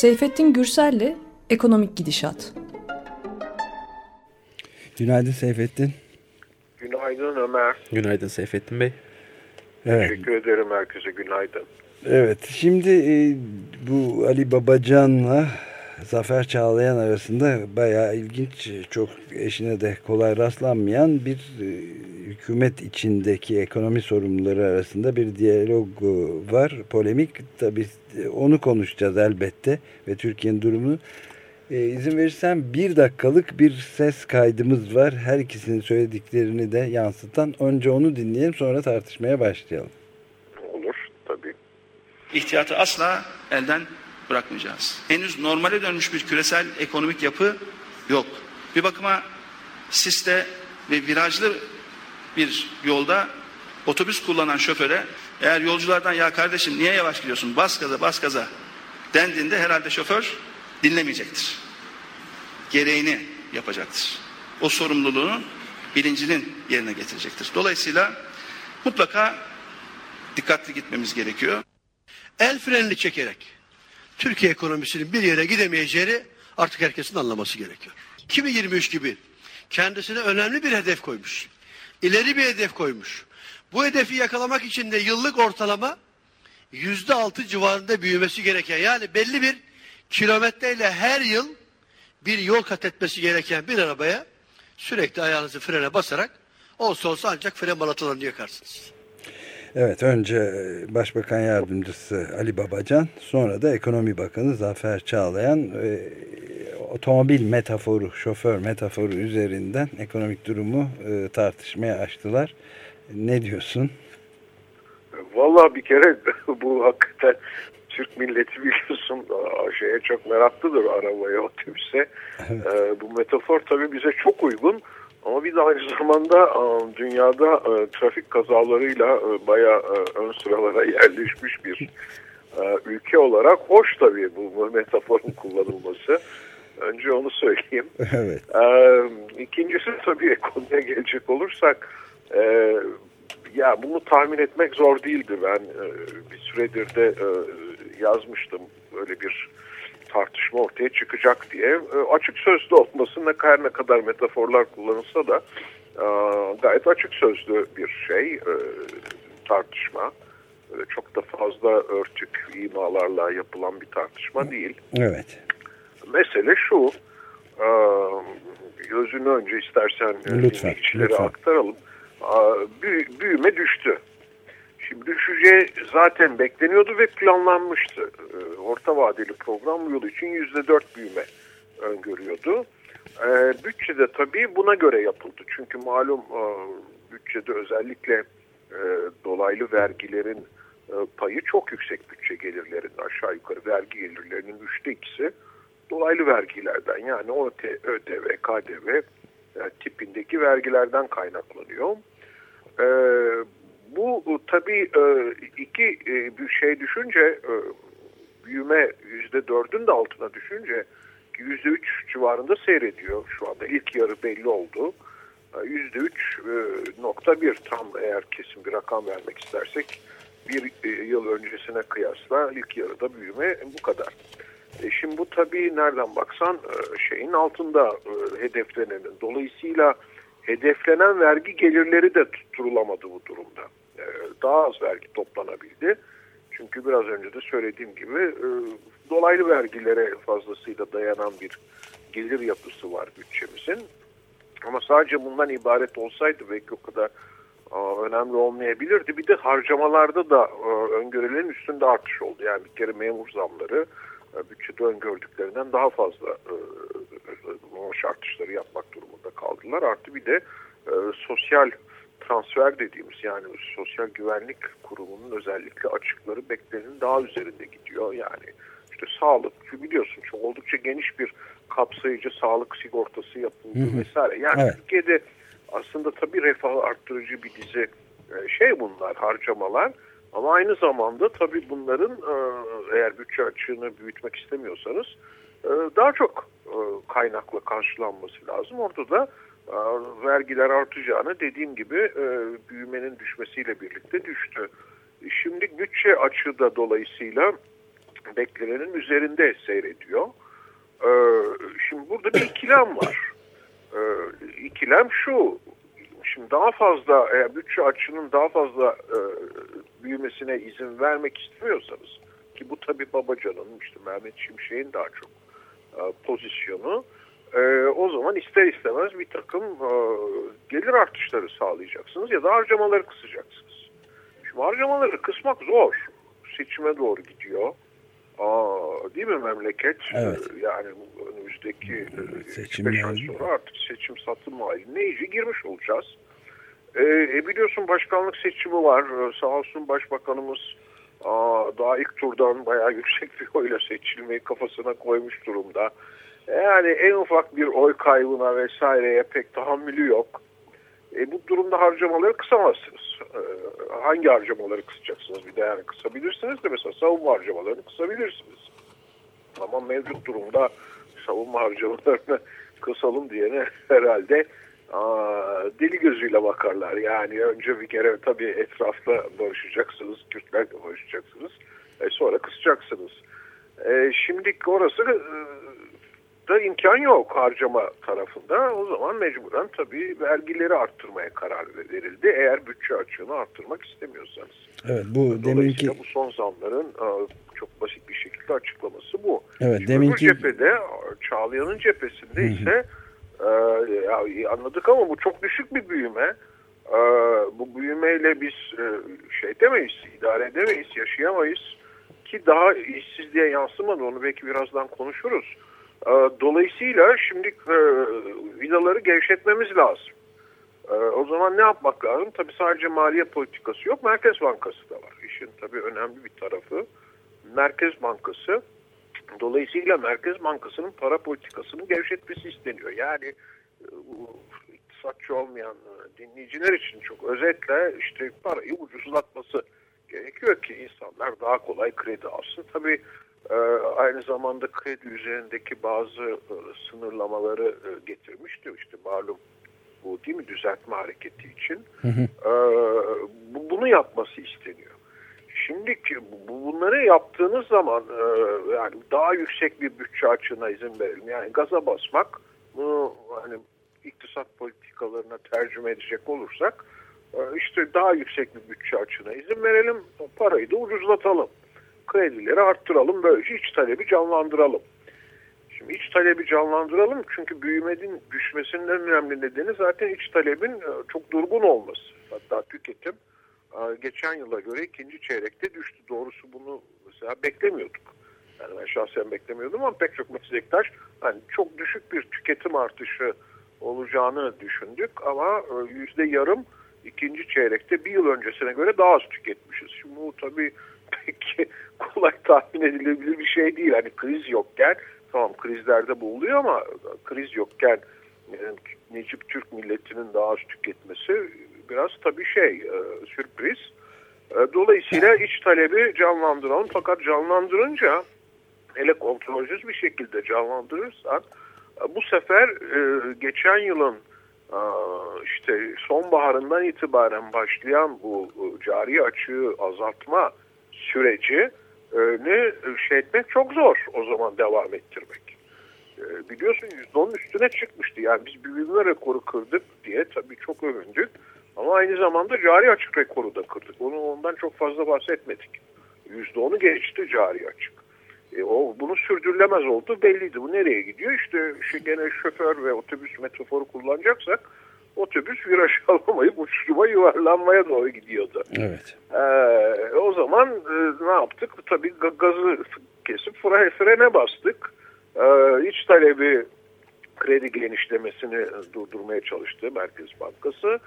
Seyfettin Gürsel'le Ekonomik Gidişat. Günaydın Seyfettin. Günaydın Ömer. Günaydın Seyfettin Bey. Evet. Teşekkür ederim herkese günaydın. Evet şimdi e, bu Ali Babacan'la Zafer Çağlayan arasında bayağı ilginç, çok eşine de kolay rastlanmayan bir e, hükümet içindeki ekonomi sorumluları arasında bir diyalog var. Polemik tabii onu konuşacağız elbette ve Türkiye'nin durumunu. E, izin verirsen bir dakikalık bir ses kaydımız var. Her ikisinin söylediklerini de yansıtan. Önce onu dinleyelim sonra tartışmaya başlayalım. Olur tabii. İhtiyatı asla elden bırakmayacağız. Henüz normale dönmüş bir küresel ekonomik yapı yok. Bir bakıma siste ve virajlı bir yolda otobüs kullanan şoföre eğer yolculardan ya kardeşim niye yavaş gidiyorsun bas gaza bas gaza dendiğinde herhalde şoför dinlemeyecektir. Gereğini yapacaktır. O sorumluluğunu bilincinin yerine getirecektir. Dolayısıyla mutlaka dikkatli gitmemiz gerekiyor. El frenini çekerek Türkiye ekonomisinin bir yere gidemeyeceğini artık herkesin anlaması gerekiyor. 2023 gibi kendisine önemli bir hedef koymuş. İleri bir hedef koymuş. Bu hedefi yakalamak için de yıllık ortalama yüzde altı civarında büyümesi gereken yani belli bir kilometreyle her yıl bir yol kat etmesi gereken bir arabaya sürekli ayağınızı frene basarak olsa olsa ancak fren balatalarını yakarsınız. Evet önce e, Başbakan Yardımcısı Ali Babacan sonra da Ekonomi Bakanı Zafer Çağlayan e, otomobil metaforu, şoför metaforu üzerinden ekonomik durumu e, tartışmaya açtılar. Ne diyorsun? Valla bir kere bu hakikaten Türk milleti biliyorsun şeye çok meraklıdır arabaya, otobüse. Evet. E, bu metafor tabii bize çok uygun. Ama de aynı zamanda e, dünyada e, trafik kazalarıyla e, bayağı ön sıralara yerleşmiş bir ülke olarak hoş tabii bu metaforun kullanılması. Önce onu söyleyeyim. Evet. İkincisi tabii ekonomiye gelecek olursak ya bunu tahmin etmek zor değildi. Ben bir süredir de yazmıştım böyle bir tartışma ortaya çıkacak diye. E, açık sözlü olması ne kadar ne kadar metaforlar kullanılsa da e, gayet açık sözlü bir şey e, tartışma. Çok da fazla örtük imalarla yapılan bir tartışma değil. Evet. Mesele şu, gözünü önce istersen lütfen, lütfen. aktaralım. Büyü, büyüme düştü. Şimdi düşeceği zaten bekleniyordu ve planlanmıştı. Ee, orta vadeli program yolu için yüzde dört büyüme öngörüyordu. Ee, bütçede tabii buna göre yapıldı. Çünkü malum e, bütçede özellikle e, dolaylı vergilerin e, payı çok yüksek bütçe gelirlerinde aşağı yukarı vergi gelirlerinin üçte ikisi dolaylı vergilerden yani ÖTV, KDV tipindeki vergilerden kaynaklanıyor. Bu tabii e, iki e, şey düşünce e, büyüme yüzde dördün de altına düşünce yüzde üç civarında seyrediyor şu anda. ilk yarı belli oldu. Yüzde üç nokta bir tam eğer kesin bir rakam vermek istersek bir yıl öncesine kıyasla ilk yarıda büyüme bu kadar. E şimdi bu tabii nereden baksan şeyin altında hedeflenenin. Dolayısıyla hedeflenen vergi gelirleri de tutturulamadı bu durumda. E, daha az vergi toplanabildi. Çünkü biraz önce de söylediğim gibi e, dolaylı vergilere fazlasıyla dayanan bir gelir yapısı var bütçemizin. Ama sadece bundan ibaret olsaydı belki o kadar önemli olmayabilirdi. Bir de harcamalarda da öngörülerin üstünde artış oldu. Yani bir kere memur zamları bütçede öngördüklerinden daha fazla maaş artışları yapmak durumunda kaldılar. Artı bir de sosyal transfer dediğimiz yani sosyal güvenlik kurumunun özellikle açıkları beklenenin daha üzerinde gidiyor. Yani işte sağlık biliyorsun çok oldukça geniş bir kapsayıcı sağlık sigortası yapıldı hı hı. vesaire. Yani evet. Türkiye'de aslında tabii refah arttırıcı bir dizi e, şey bunlar harcamalar. Ama aynı zamanda tabii bunların e, eğer bütçe açığını büyütmek istemiyorsanız e, daha çok kaynakla karşılanması lazım. Orada da vergiler artacağını dediğim gibi e, büyümenin düşmesiyle birlikte düştü. Şimdi bütçe açığı da dolayısıyla beklenenin üzerinde seyrediyor. E, şimdi burada bir ikilem var. E, ikilem şu, şimdi daha fazla eğer bütçe açının daha fazla e, büyümesine izin vermek istemiyorsanız ki bu tabi Babacan'ın işte Mehmet Şimşek'in daha çok e, pozisyonu e, o zaman ister istemez bir takım e, gelir artışları sağlayacaksınız ya da harcamaları kısacaksınız. Şimdi harcamaları kısmak zor. Seçime doğru gidiyor. Aa, değil mi memleket? Evet. Yani önümüzdeki e, Seçim 5 ay sonra artık seçim satım haline iyice girmiş olacağız. E, e, biliyorsun başkanlık seçimi var. E, sağ olsun başbakanımız aa, daha ilk turdan bayağı yüksek bir oyla seçilmeyi kafasına koymuş durumda. Yani en ufak bir oy kaybına vesaireye pek tahammülü yok. E, bu durumda harcamaları kısamazsınız. E, hangi harcamaları kısacaksınız bir de yani kısabilirsiniz de mesela savunma harcamalarını kısabilirsiniz. Ama mevcut durumda savunma harcamalarını kısalım diyene herhalde aa, deli gözüyle bakarlar. Yani önce bir kere tabii etrafta barışacaksınız, Kürtlerle barışacaksınız. E, sonra kısacaksınız. E, şimdi orası e, da imkan yok harcama tarafında. O zaman mecburen tabii vergileri arttırmaya karar verildi. Eğer bütçe açığını arttırmak istemiyorsanız. Evet bu deminki bu son zamların e, çok basit bir şekilde açıklaması bu. Evet Şimdi deminki cephede Çağlayan'ın cephesinde ise e, anladık ama bu çok düşük bir büyüme. E, bu büyümeyle biz e, şey demeyiz, idare edemeyiz, yaşayamayız ki daha işsizliğe yansımadı onu belki birazdan konuşuruz. E, dolayısıyla şimdi e, vidaları gevşetmemiz lazım. E, o zaman ne yapmak lazım? Tabii sadece maliye politikası yok, Merkez Bankası da var. İşin tabii önemli bir tarafı Merkez Bankası. Dolayısıyla Merkez Bankası'nın para politikasını gevşetmesi isteniyor. Yani e, iktisatçı olmayan dinleyiciler için çok özetle işte parayı ucuzlatması gerekiyor ki insanlar daha kolay kredi alsın. Tabii e, aynı zamanda kredi üzerindeki bazı e, sınırlamaları getirmişti. İşte malum bu değil mi düzeltme hareketi için. Hı hı. Bunu yapması isteniyor. Şimdi bunları yaptığınız zaman yani daha yüksek bir bütçe açığına izin verelim. Yani gaza basmak bunu hani iktisat politikalarına tercüme edecek olursak işte daha yüksek bir bütçe açığına izin verelim. Parayı da ucuzlatalım. Kredileri arttıralım. Böylece iç talebi canlandıralım. Şimdi iç talebi canlandıralım çünkü büyümenin düşmesinin en önemli nedeni zaten iç talebin çok durgun olması. Hatta tüketim geçen yıla göre ikinci çeyrekte düştü. Doğrusu bunu mesela beklemiyorduk. Yani ben şahsen beklemiyordum ama pek çok meslektaş hani çok düşük bir tüketim artışı olacağını düşündük ama yüzde yarım ikinci çeyrekte bir yıl öncesine göre daha az tüketmişiz. Şimdi bu tabii pek kolay tahmin edilebilir bir şey değil. Hani kriz yokken tamam krizlerde bu oluyor ama kriz yokken yani Necip Türk milletinin daha az tüketmesi biraz tabii şey e, sürpriz. E, dolayısıyla iç talebi canlandıralım fakat canlandırınca hele kontrolsüz bir şekilde canlandırırsan e, bu sefer geçen yılın işte sonbaharından itibaren başlayan bu cari açığı azaltma süreci ne şey etmek çok zor o zaman devam ettirmek. E, biliyorsun %10'un üstüne çıkmıştı. Yani biz büyüme rekoru kırdık diye tabii çok övündük. Ama aynı zamanda cari açık rekoru da kırdık. Onu ondan çok fazla bahsetmedik. %10'u geçti cari açık. E, o bunu sürdürülemez oldu belliydi. Bu nereye gidiyor? İşte, işte gene şoför ve otobüs metaforu kullanacaksak otobüs viraj alamayıp uçuşuma yuvarlanmaya doğru gidiyordu. Evet. Ee, o zaman e, ne yaptık? Tabii gazı kesip fre, frene bastık. Ee, iç talebi kredi genişlemesini durdurmaya çalıştı Merkez Bankası.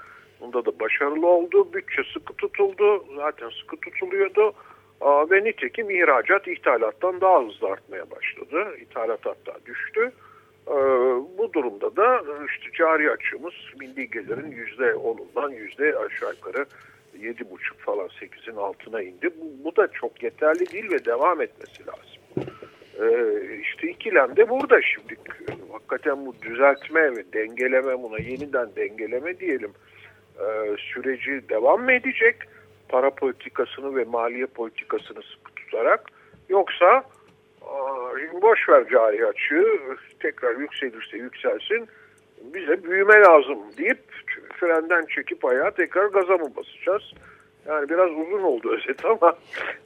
Bunda da başarılı oldu. Bütçe sıkı tutuldu. Zaten sıkı tutuluyordu. Aa, ve nitekim ihracat ithalattan daha hızlı artmaya başladı. İthalat hatta düştü. Ee, bu durumda da işte cari açığımız milli gelirin yüzde onundan yüzde aşağı yukarı yedi buçuk falan sekizin altına indi. Bu, bu da çok yeterli değil ve devam etmesi lazım. Ee, işte ikilem de burada şimdi. Hakikaten bu düzeltme ve dengeleme buna yeniden dengeleme diyelim e, süreci devam mı edecek? Para politikasını ve maliye politikasını sıkı tutarak Yoksa boş ver cari açığı tekrar yükselirse yükselsin bize büyüme lazım deyip frenden çekip ayağa tekrar gaza mı basacağız? Yani biraz uzun oldu özet ama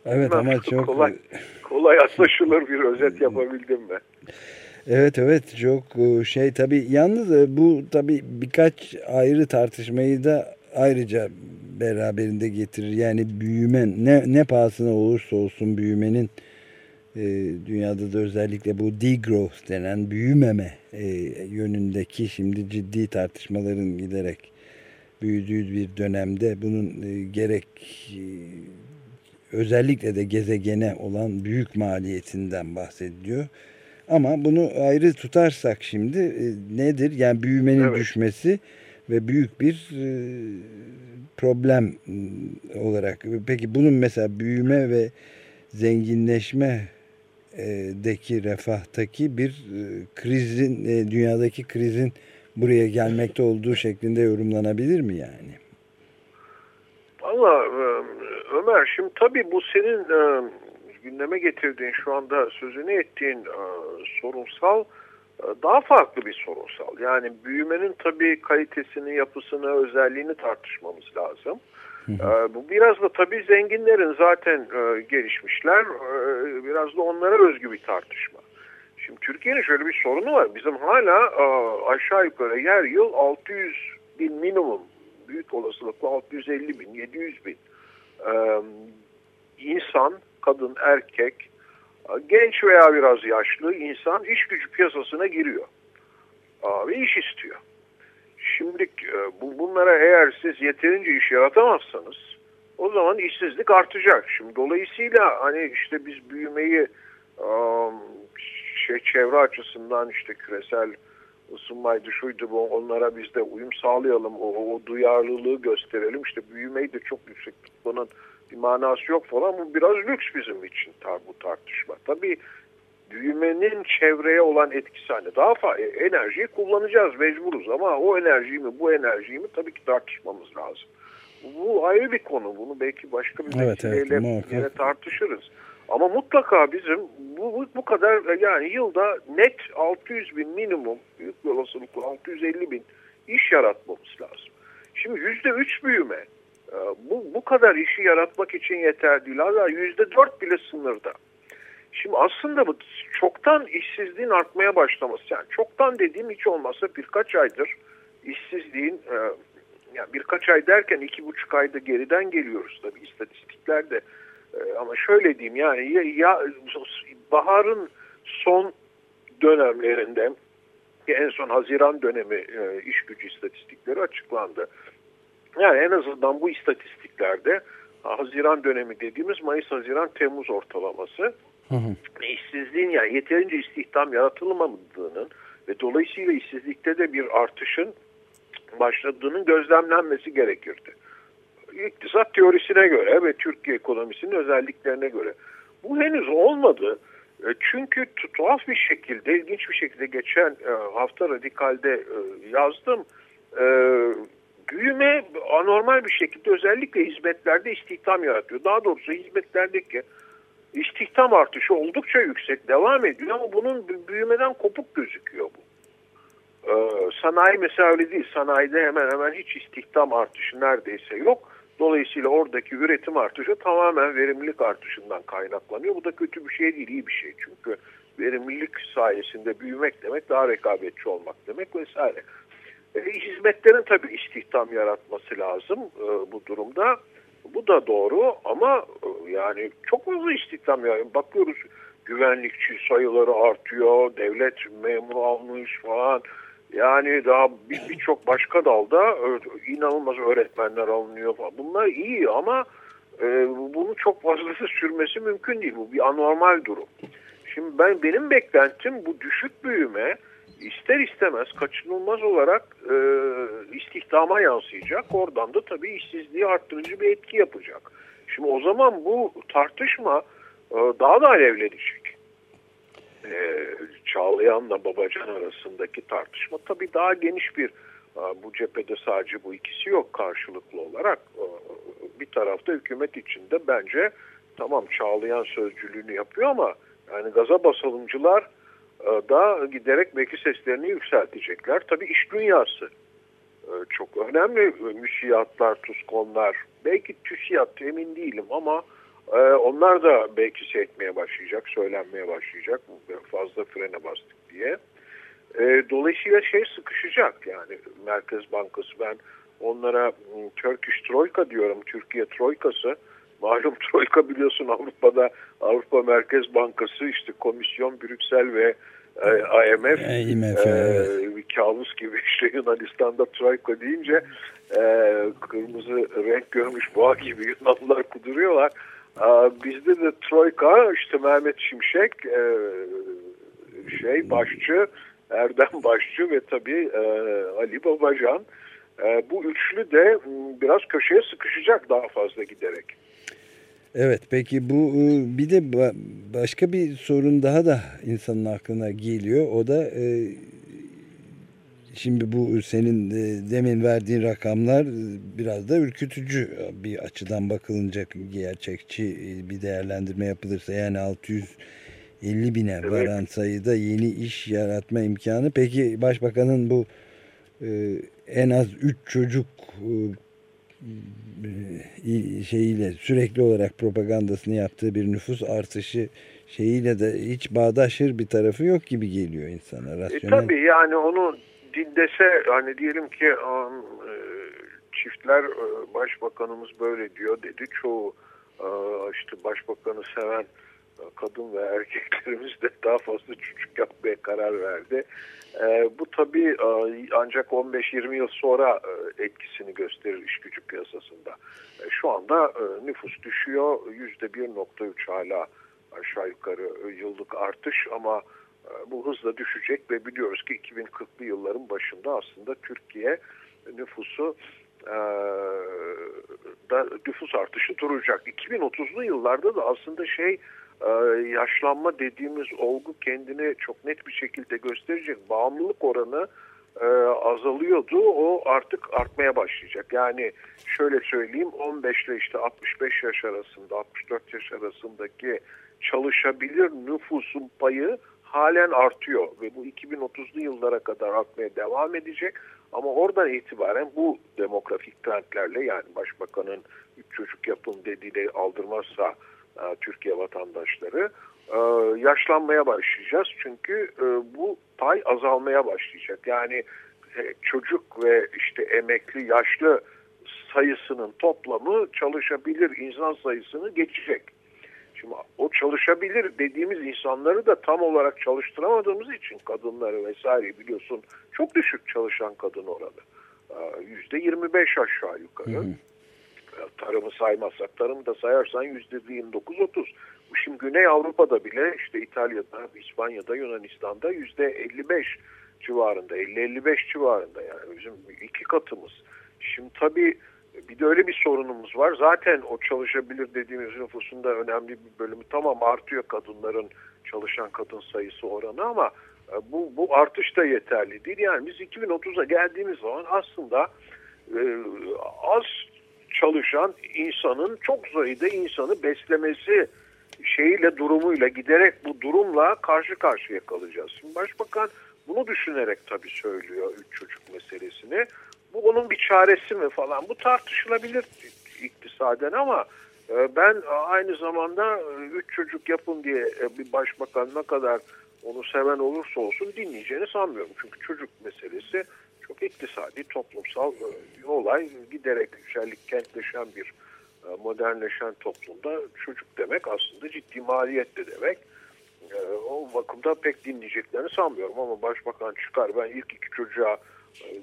evet ama çok kolay, kolay anlaşılır bir özet yapabildim mi? Evet evet çok e, şey tabi yalnız e, bu tabi birkaç ayrı tartışmayı da ayrıca beraberinde getirir. Yani büyüme ne, ne pahasına olursa olsun büyümenin e, dünyada da özellikle bu degrowth denen büyümeme e, yönündeki şimdi ciddi tartışmaların giderek büyüdüğü bir dönemde bunun e, gerek e, özellikle de gezegene olan büyük maliyetinden bahsediliyor. Ama bunu ayrı tutarsak şimdi e, nedir? Yani büyümenin evet. düşmesi ve büyük bir e, problem e, olarak. Peki bunun mesela büyüme ve zenginleşme deki refahtaki bir krizin dünyadaki krizin buraya gelmekte olduğu şeklinde yorumlanabilir mi yani? Valla Ömer şimdi tabii bu senin gündeme getirdiğin şu anda sözünü ettiğin sorunsal daha farklı bir sorunsal. Yani büyümenin tabii kalitesini, yapısını, özelliğini tartışmamız lazım. Bu biraz da tabii zenginlerin zaten gelişmişler. Biraz da onlara özgü bir tartışma. Şimdi Türkiye'nin şöyle bir sorunu var. Bizim hala aşağı yukarı her yıl 600 bin minimum, büyük olasılıkla 650 bin, 700 bin insan, kadın, erkek, genç veya biraz yaşlı insan iş gücü piyasasına giriyor ve iş istiyor. Şimdi e, bu, bunlara eğer siz yeterince iş yaratamazsanız o zaman işsizlik artacak. Şimdi dolayısıyla hani işte biz büyümeyi şey çevre açısından işte küresel ısınmaydı şuydu bu onlara biz de uyum sağlayalım o, o duyarlılığı gösterelim işte büyümeyi de çok yüksek tutmanın bir manası yok falan bu biraz lüks bizim için tar bu tartışma. Tabii büyümenin çevreye olan etkisi hani daha fazla enerjiyi kullanacağız mecburuz ama o enerjiyi mi bu enerjiyi mi tabii ki tartışmamız lazım. Bu ayrı bir konu bunu belki başka bir evet, vesileyle evet, tartışırız. Ama mutlaka bizim bu, bu, kadar yani yılda net 600 bin minimum büyük bir olasılıkla 650 bin iş yaratmamız lazım. Şimdi yüzde üç büyüme e, bu, bu kadar işi yaratmak için yeter değil. Hatta yüzde dört bile sınırda. Şimdi aslında bu çoktan işsizliğin artmaya başlaması. Yani çoktan dediğim hiç olmazsa birkaç aydır işsizliğin e, yani birkaç ay derken iki buçuk ayda geriden geliyoruz tabii istatistiklerde. E, ama şöyle diyeyim yani ya, ya baharın son dönemlerinde en son Haziran dönemi e, iş gücü istatistikleri açıklandı. Yani en azından bu istatistiklerde Haziran dönemi dediğimiz Mayıs-Haziran-Temmuz ortalaması hı hı. yani yeterince istihdam yaratılmadığının ve dolayısıyla işsizlikte de bir artışın başladığının gözlemlenmesi gerekirdi. İktisat teorisine göre ve Türkiye ekonomisinin özelliklerine göre. Bu henüz olmadı. E, çünkü tuhaf bir şekilde, ilginç bir şekilde geçen e, hafta Radikal'de e, yazdım. Büyüme anormal bir şekilde özellikle hizmetlerde istihdam yaratıyor. Daha doğrusu hizmetlerdeki istihdam artışı oldukça yüksek devam ediyor ama bunun büyümeden kopuk gözüküyor bu. Sanayi mesela öyle değil. Sanayide hemen hemen hiç istihdam artışı neredeyse yok. Dolayısıyla oradaki üretim artışı tamamen verimlilik artışından kaynaklanıyor. Bu da kötü bir şey değil, iyi bir şey. Çünkü verimlilik sayesinde büyümek demek daha rekabetçi olmak demek vesaire. E, hizmetlerin tabii istihdam yaratması lazım e, bu durumda. Bu da doğru ama e, yani çok fazla istihdam yani bakıyoruz güvenlikçi sayıları artıyor, devlet memuru almış falan. Yani daha birçok bir başka dalda inanılmaz öğretmenler alınıyor falan. Bunlar iyi ama e, bunu çok fazlası sürmesi mümkün değil. Bu bir anormal durum. Şimdi ben benim beklentim bu düşük büyüme ister istemez kaçınılmaz olarak e, istihdama yansıyacak. Oradan da tabii işsizliği arttırıcı bir etki yapacak. Şimdi o zaman bu tartışma e, daha da alevlenecek e, Çağlayan'la Babacan arasındaki tartışma tabii daha geniş bir e, bu cephede sadece bu ikisi yok karşılıklı olarak. Bir tarafta hükümet içinde bence tamam Çağlayan sözcülüğünü yapıyor ama yani gaza basalımcılar da giderek belki seslerini yükseltecekler. Tabii iş dünyası çok önemli. Müsiyatlar, tuskonlar, belki TÜSİAD emin değilim ama e, onlar da belki şey başlayacak, söylenmeye başlayacak. Fazla frene bastık diye. Dolayısıyla şey sıkışacak yani Merkez Bankası ben onlara Turkish Troika diyorum, Türkiye Troikası. Malum Troika biliyorsun Avrupa'da Avrupa Merkez Bankası işte Komisyon Brüksel ve e, IMF, IMF e, evet. kabus gibi işte Yunanistan'da Troika deyince e, kırmızı renk görmüş boğa gibi Yunanlılar kuduruyorlar. E, bizde de Troika işte Mehmet Şimşek e, şey başçı Erdem Başçı ve tabii e, Ali Babacan. E, bu üçlü de biraz köşeye sıkışacak daha fazla giderek. Evet peki bu e, bir de başka bir sorun daha da insanın aklına geliyor. O da e, şimdi bu senin e, demin verdiğin rakamlar biraz da ürkütücü bir açıdan bakılınca gerçekçi bir değerlendirme yapılırsa yani 650 bine evet. varan sayıda yeni iş yaratma imkanı. Peki başbakanın bu en az 3 çocuk e, şeyiyle sürekli olarak propagandasını yaptığı bir nüfus artışı şeyiyle de hiç bağdaşır bir tarafı yok gibi geliyor insana. E, rasyonel. E, tabii yani onu dinlese hani diyelim ki e, çiftler başbakanımız böyle diyor dedi çoğu işte başbakanı seven kadın ve erkeklerimiz de daha fazla çocuk yapmaya karar verdi. E, bu tabii e, ancak 15-20 yıl sonra e, etkisini gösterir iş gücü piyasasında. E, şu anda e, nüfus düşüyor. %1.3 hala aşağı yukarı yıllık artış ama e, bu hızla düşecek ve biliyoruz ki 2040'lı yılların başında aslında Türkiye nüfusu e, da nüfus artışı duracak. 2030'lu yıllarda da aslında şey yaşlanma dediğimiz olgu kendini çok net bir şekilde gösterecek. Bağımlılık oranı e, azalıyordu. O artık artmaya başlayacak. Yani şöyle söyleyeyim 15 ile işte 65 yaş arasında 64 yaş arasındaki çalışabilir nüfusun payı halen artıyor ve bu 2030'lu yıllara kadar artmaya devam edecek. Ama oradan itibaren bu demografik trendlerle yani başbakanın üç çocuk yapın dediği aldırmazsa e, Türkiye vatandaşları e, yaşlanmaya başlayacağız. Çünkü e, bu pay azalmaya başlayacak. Yani çocuk ve işte emekli yaşlı sayısının toplamı çalışabilir insan sayısını geçecek. Şimdi o çalışabilir dediğimiz insanları da tam olarak çalıştıramadığımız için kadınları vesaire biliyorsun çok düşük çalışan kadın oranı. Yüzde 25 aşağı yukarı. Hı hı tarımı saymazsak tarımı da sayarsan yüzde 29-30. Şimdi Güney Avrupa'da bile işte İtalya'da, İspanya'da, Yunanistan'da yüzde 55 civarında, 50-55 civarında yani bizim iki katımız. Şimdi tabii bir de öyle bir sorunumuz var. Zaten o çalışabilir dediğimiz nüfusunda önemli bir bölümü tamam artıyor kadınların çalışan kadın sayısı oranı ama e, bu, bu artış da yeterli değil. Yani biz 2030'a geldiğimiz zaman aslında e, az çalışan insanın çok sayıda insanı beslemesi şeyiyle durumuyla giderek bu durumla karşı karşıya kalacağız. Şimdi başbakan bunu düşünerek tabii söylüyor üç çocuk meselesini. Bu onun bir çaresi mi falan bu tartışılabilir iktisaden ama e, ben aynı zamanda e, üç çocuk yapın diye e, bir başbakan ne kadar onu seven olursa olsun dinleyeceğini sanmıyorum. Çünkü çocuk meselesi çok iktisadi, toplumsal bir olay. Giderek yüksellik kentleşen bir modernleşen toplumda çocuk demek aslında ciddi maliyet de demek. E, o bakımda pek dinleyeceklerini sanmıyorum ama başbakan çıkar ben ilk iki çocuğa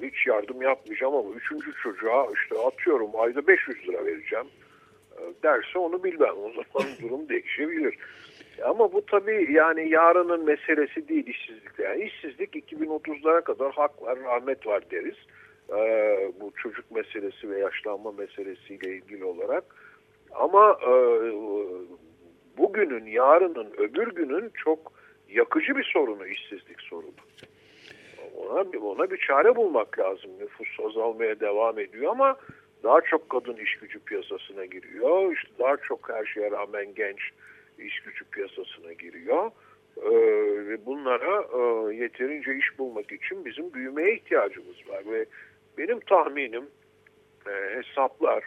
hiç yardım yapmayacağım ama üçüncü çocuğa işte atıyorum ayda 500 lira vereceğim derse onu bilmem. O zaman durum değişebilir. Ama bu tabii yani yarının meselesi değil işsizlik. Yani işsizlik 2030'lara kadar hak var, rahmet var deriz. Ee, bu çocuk meselesi ve yaşlanma meselesiyle ilgili olarak. Ama e, bugünün, yarının, öbür günün çok yakıcı bir sorunu işsizlik sorunu. Ona, ona bir çare bulmak lazım. Nüfus azalmaya devam ediyor ama daha çok kadın iş gücü piyasasına giriyor. İşte daha çok her şeye rağmen genç iş gücü piyasasına giriyor. Ee, ve bunlara e, yeterince iş bulmak için bizim büyümeye ihtiyacımız var ve benim tahminim e, hesaplar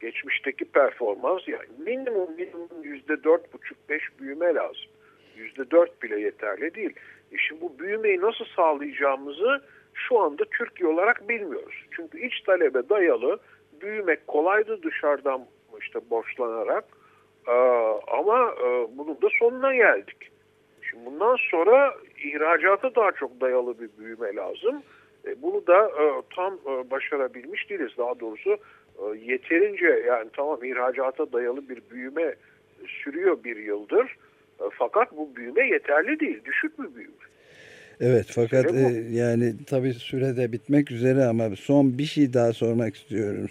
geçmişteki performans yani minimum minimum yüzde dört buçuk beş büyüme lazım. Yüzde dört bile yeterli değil. E şimdi bu büyümeyi nasıl sağlayacağımızı şu anda Türkiye olarak bilmiyoruz. Çünkü iç talebe dayalı büyümek kolaydı dışarıdan işte borçlanarak ee, ama e, bunun da sonuna geldik. Şimdi bundan sonra ihracata daha çok dayalı bir büyüme lazım. E, bunu da e, tam e, başarabilmiş değiliz. Daha doğrusu yeterince yani tamam ihracata dayalı bir büyüme sürüyor bir yıldır. Fakat bu büyüme yeterli değil. Düşük bir büyüme. Evet fakat e, yani tabii sürede bitmek üzere ama son bir şey daha sormak istiyorum.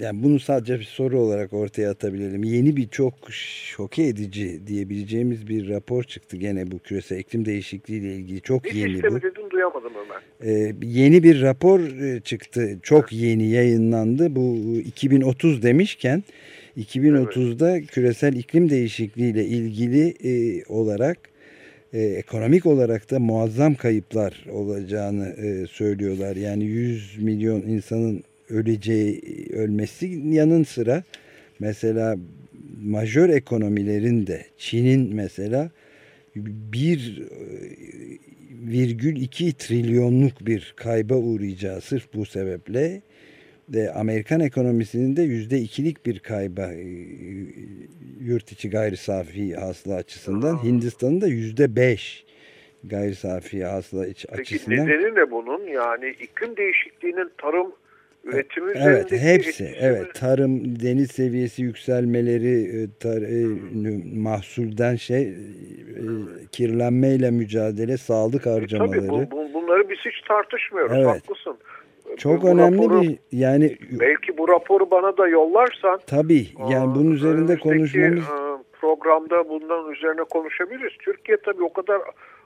E, yani bunu sadece bir soru olarak ortaya atabilelim. Yeni bir çok şoke edici diyebileceğimiz bir rapor çıktı gene bu küresel iklim değişikliği ile ilgili. Çok bir yeni bu. Dedin, duyamadım Ömer. Ee, yeni bir rapor e, çıktı. Çok yeni yayınlandı. Bu 2030 demişken 2030'da evet. küresel iklim değişikliği ile ilgili e, olarak e, ekonomik olarak da muazzam kayıplar olacağını e, söylüyorlar. Yani 100 milyon insanın öleceği ölmesi yanın sıra mesela majör ekonomilerin de Çin'in mesela 1,2 trilyonluk bir kayba uğrayacağı sırf bu sebeple de Amerikan ekonomisinin de yüzde ikilik bir kayba e, yurt içi gayri safi hasıla açısından Hindistan'ın da yüzde beş gayri safi hasıla Peki açısından. Peki nedeni ne bunun? Yani iklim değişikliğinin tarım üretimi Evet hepsi evet tarım deniz seviyesi yükselmeleri e, tar, e, mahsulden şey e, kirlenmeyle mücadele sağlık harcamaları. E, tabii bu, bunları biz hiç tartışmıyoruz evet. haklısın. Çok bu önemli raporu, bir yani belki bu raporu bana da yollarsan tabii yani bunun üzerinde konuşmamız programda bundan üzerine konuşabiliriz. Türkiye tabii o kadar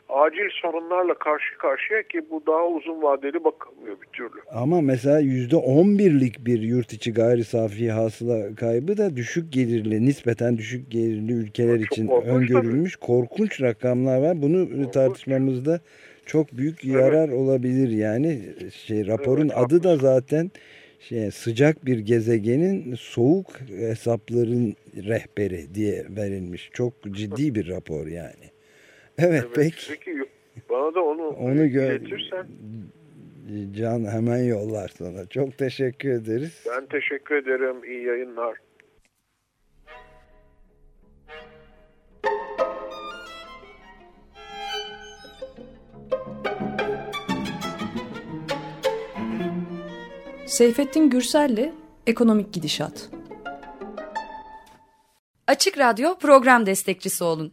acil sorunlarla karşı karşıya ki bu daha uzun vadeli bakılmıyor bir türlü. Ama mesela yüzde on birlik bir yurt içi gayri safi hasıla kaybı da düşük gelirli, nispeten düşük gelirli ülkeler Çok için öngörülmüş tabii. korkunç rakamlar var. Bunu korkunç. tartışmamızda çok büyük yarar evet. olabilir yani. Şey raporun evet, adı da zaten şey sıcak bir gezegenin soğuk hesapların rehberi diye verilmiş. Çok ciddi bir rapor yani. Evet, evet peki. Peki bana da onu, onu iletirsen. Can hemen yollar sana. Çok teşekkür ederiz. Ben teşekkür ederim. İyi yayınlar. Seyfettin Gürsel'le Ekonomik Gidişat. Açık Radyo program destekçisi olun